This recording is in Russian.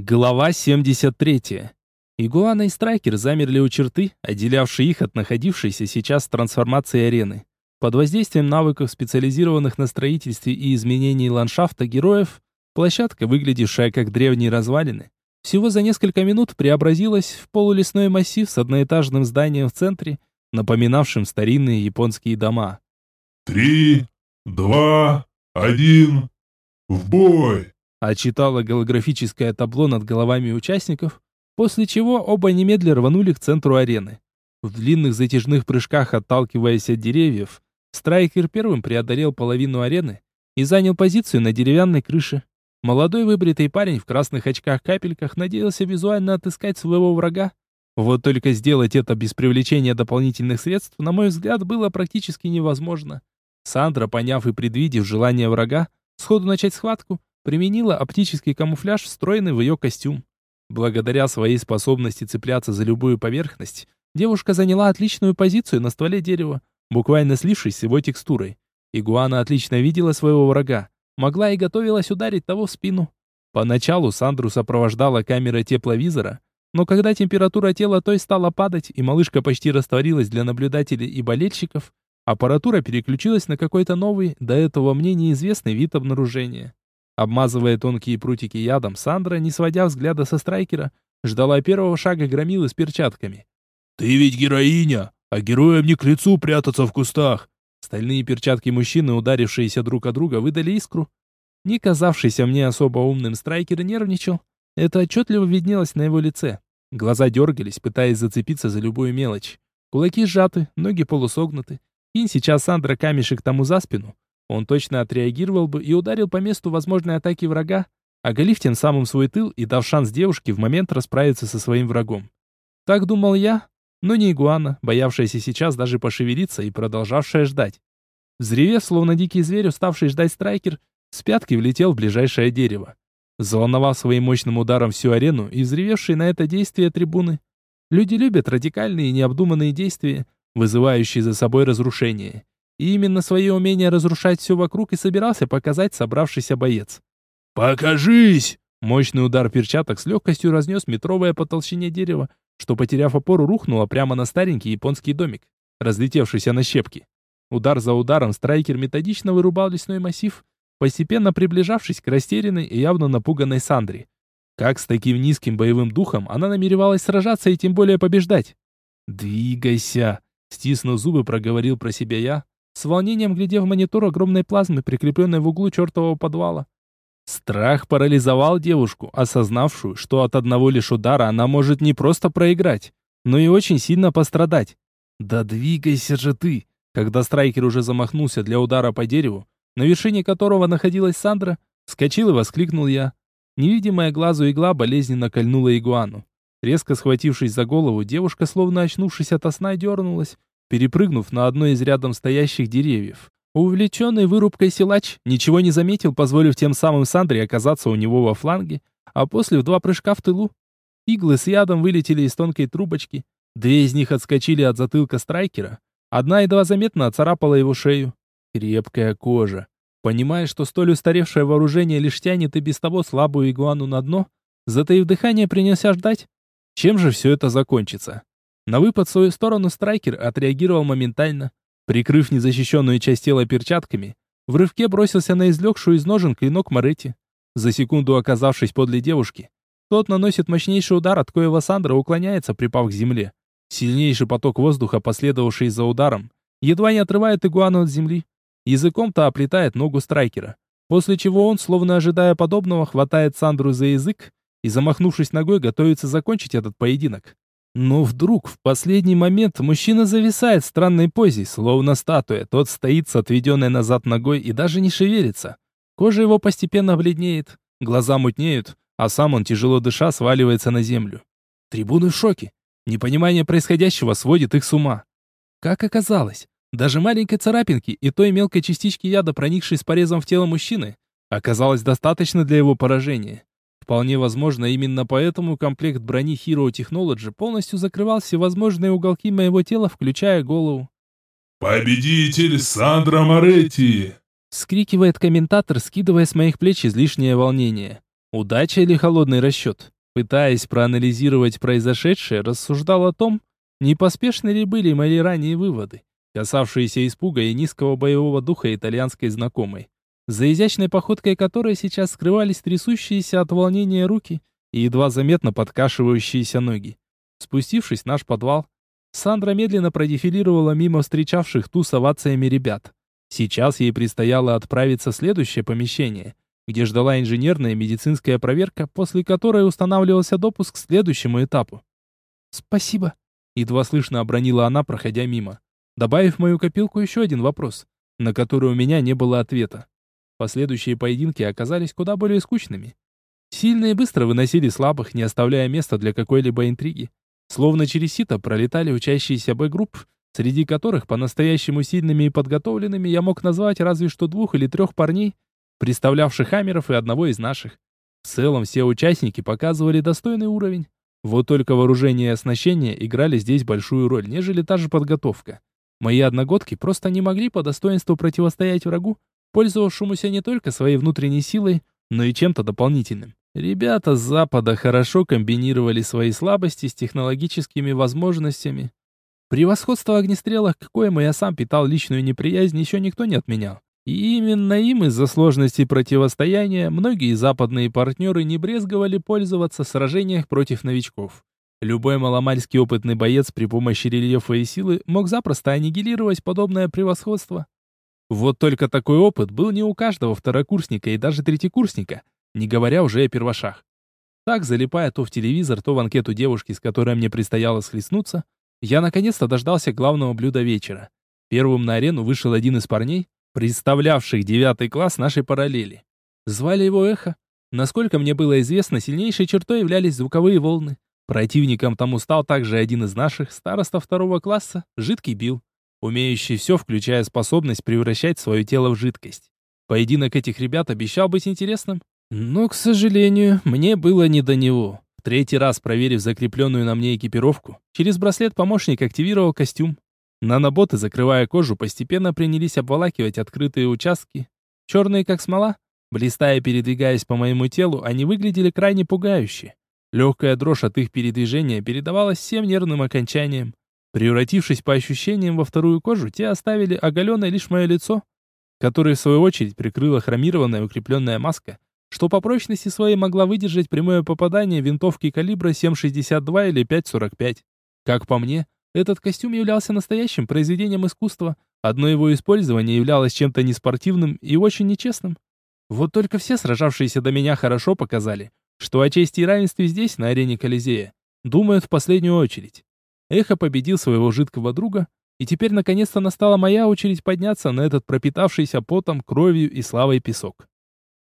Глава 73. Игуана и Страйкер замерли у черты, отделявшей их от находившейся сейчас трансформации арены. Под воздействием навыков, специализированных на строительстве и изменении ландшафта героев, площадка, выглядевшая как древние развалины, всего за несколько минут преобразилась в полулесной массив с одноэтажным зданием в центре, напоминавшим старинные японские дома. «Три, два, один, в бой!» Отчитало голографическое табло над головами участников, после чего оба немедля рванули к центру арены. В длинных затяжных прыжках, отталкиваясь от деревьев, Страйкер первым преодолел половину арены и занял позицию на деревянной крыше. Молодой выбритый парень в красных очках-капельках надеялся визуально отыскать своего врага. Вот только сделать это без привлечения дополнительных средств, на мой взгляд, было практически невозможно. Сандра, поняв и предвидев желание врага, сходу начать схватку, применила оптический камуфляж, встроенный в ее костюм. Благодаря своей способности цепляться за любую поверхность, девушка заняла отличную позицию на стволе дерева, буквально слившись с его текстурой. Игуана отлично видела своего врага, могла и готовилась ударить того в спину. Поначалу Сандру сопровождала камера тепловизора, но когда температура тела той стала падать и малышка почти растворилась для наблюдателей и болельщиков, аппаратура переключилась на какой-то новый, до этого мне неизвестный вид обнаружения. Обмазывая тонкие прутики ядом, Сандра, не сводя взгляда со страйкера, ждала первого шага громилы с перчатками. «Ты ведь героиня, а героям не к лицу прятаться в кустах!» Стальные перчатки мужчины, ударившиеся друг о друга, выдали искру. Не казавшийся мне особо умным страйкер нервничал. Это отчетливо виднелось на его лице. Глаза дергались, пытаясь зацепиться за любую мелочь. Кулаки сжаты, ноги полусогнуты. Кинь сейчас Сандра камешек тому за спину, он точно отреагировал бы и ударил по месту возможной атаки врага, оголив тем самым свой тыл и дав шанс девушке в момент расправиться со своим врагом. Так думал я, но не игуана, боявшаяся сейчас даже пошевелиться и продолжавшая ждать. Взревев, словно дикий зверь, уставший ждать страйкер, с пятки влетел в ближайшее дерево. Заволновав своим мощным ударом всю арену и взревевшие на это действие трибуны. Люди любят радикальные и необдуманные действия, вызывающие за собой разрушение. И именно свое умение разрушать все вокруг и собирался показать собравшийся боец. «Покажись!» Мощный удар перчаток с легкостью разнес метровое по толщине дерево, что, потеряв опору, рухнуло прямо на старенький японский домик, разлетевшийся на щепки. Удар за ударом страйкер методично вырубал лесной массив, постепенно приближавшись к растерянной и явно напуганной Сандре. Как с таким низким боевым духом она намеревалась сражаться и тем более побеждать? «Двигайся!» Стиснув зубы, проговорил про себя я, с волнением глядя в монитор огромной плазмы, прикрепленной в углу чертового подвала. Страх парализовал девушку, осознавшую, что от одного лишь удара она может не просто проиграть, но и очень сильно пострадать. «Да двигайся же ты!» Когда страйкер уже замахнулся для удара по дереву, на вершине которого находилась Сандра, вскочил и воскликнул я. Невидимая глазу игла болезненно кольнула игуану. Резко схватившись за голову, девушка, словно очнувшись ото сна, дернулась, перепрыгнув на одно из рядом стоящих деревьев. Увлеченный вырубкой силач ничего не заметил, позволив тем самым Сандре оказаться у него во фланге, а после в два прыжка в тылу. Иглы с ядом вылетели из тонкой трубочки, две из них отскочили от затылка страйкера, одна едва заметно оцарапала его шею. Крепкая кожа. Понимая, что столь устаревшее вооружение лишь тянет и без того слабую игуану на дно, затаив дыхание, принялся ждать. Чем же все это закончится? На выпад в свою сторону страйкер отреагировал моментально. Прикрыв незащищенную часть тела перчатками, в рывке бросился на излегшую из ножен клинок Моретти. За секунду оказавшись подле девушки, тот наносит мощнейший удар, от коего Сандра уклоняется, припав к земле. Сильнейший поток воздуха, последовавший за ударом, едва не отрывает игуану от земли. Языком-то оплетает ногу страйкера. После чего он, словно ожидая подобного, хватает Сандру за язык и, замахнувшись ногой, готовится закончить этот поединок. Но вдруг, в последний момент, мужчина зависает в странной позе, словно статуя. Тот стоит с отведенной назад ногой и даже не шевелится. Кожа его постепенно бледнеет, глаза мутнеют, а сам он, тяжело дыша, сваливается на землю. Трибуны в шоке. Непонимание происходящего сводит их с ума. Как оказалось, даже маленькой царапинки и той мелкой частички яда, проникшей с порезом в тело мужчины, оказалось достаточно для его поражения. Вполне возможно, именно поэтому комплект брони Hero Technology полностью закрывал всевозможные уголки моего тела, включая голову. «Победитель Сандра Моретти!» Скрикивает комментатор, скидывая с моих плеч излишнее волнение. Удача или холодный расчет? Пытаясь проанализировать произошедшее, рассуждал о том, не поспешны ли были мои ранние выводы, касавшиеся испуга и низкого боевого духа итальянской знакомой, за изящной походкой которой сейчас скрывались трясущиеся от волнения руки и едва заметно подкашивающиеся ноги. Спустившись в наш подвал, Сандра медленно продефилировала мимо встречавших ту с овациями ребят. Сейчас ей предстояло отправиться в следующее помещение, где ждала инженерная медицинская проверка, после которой устанавливался допуск к следующему этапу. «Спасибо», — едва слышно обронила она, проходя мимо, добавив в мою копилку еще один вопрос, на который у меня не было ответа. Последующие поединки оказались куда более скучными. Сильные быстро выносили слабых, не оставляя места для какой-либо интриги. Словно через сито пролетали учащиеся Б-групп, среди которых по-настоящему сильными и подготовленными я мог назвать разве что двух или трех парней, представлявших Хаммеров и одного из наших. В целом все участники показывали достойный уровень. Вот только вооружение и оснащение играли здесь большую роль, нежели та же подготовка. Мои одногодки просто не могли по достоинству противостоять врагу, пользовавшемуся не только своей внутренней силой, но и чем-то дополнительным. Ребята с Запада хорошо комбинировали свои слабости с технологическими возможностями. Превосходство огнестрела, к коему я сам питал личную неприязнь, еще никто не отменял. И именно им из-за сложности противостояния многие западные партнеры не брезговали пользоваться в сражениях против новичков. Любой маломальский опытный боец при помощи рельефа и силы мог запросто аннигилировать подобное превосходство. Вот только такой опыт был не у каждого второкурсника и даже третьекурсника, не говоря уже о первошах. Так, залипая то в телевизор, то в анкету девушки, с которой мне предстояло схлестнуться, я наконец-то дождался главного блюда вечера. Первым на арену вышел один из парней, представлявших девятый класс нашей параллели. Звали его Эхо. Насколько мне было известно, сильнейшей чертой являлись звуковые волны. Противником тому стал также один из наших, староста второго класса, жидкий Бил, умеющий все, включая способность превращать свое тело в жидкость. Поединок этих ребят обещал быть интересным, но, к сожалению, мне было не до него. Третий раз, проверив закрепленную на мне экипировку, через браслет помощник активировал костюм. Наноботы, закрывая кожу, постепенно принялись обволакивать открытые участки. Черные, как смола, блистая передвигаясь по моему телу, они выглядели крайне пугающе. Легкая дрожь от их передвижения передавалась всем нервным окончаниям. Превратившись по ощущениям во вторую кожу, те оставили оголенное лишь мое лицо, которое в свою очередь прикрыла хромированная укрепленная маска, что по прочности своей могла выдержать прямое попадание винтовки калибра 7,62 или 5,45. Как по мне, этот костюм являлся настоящим произведением искусства. Одно его использование являлось чем-то неспортивным и очень нечестным. Вот только все сражавшиеся до меня хорошо показали, что о чести и равенстве здесь, на арене Колизея, думают в последнюю очередь. Эхо победил своего жидкого друга, и теперь наконец-то настала моя очередь подняться на этот пропитавшийся потом, кровью и славой песок.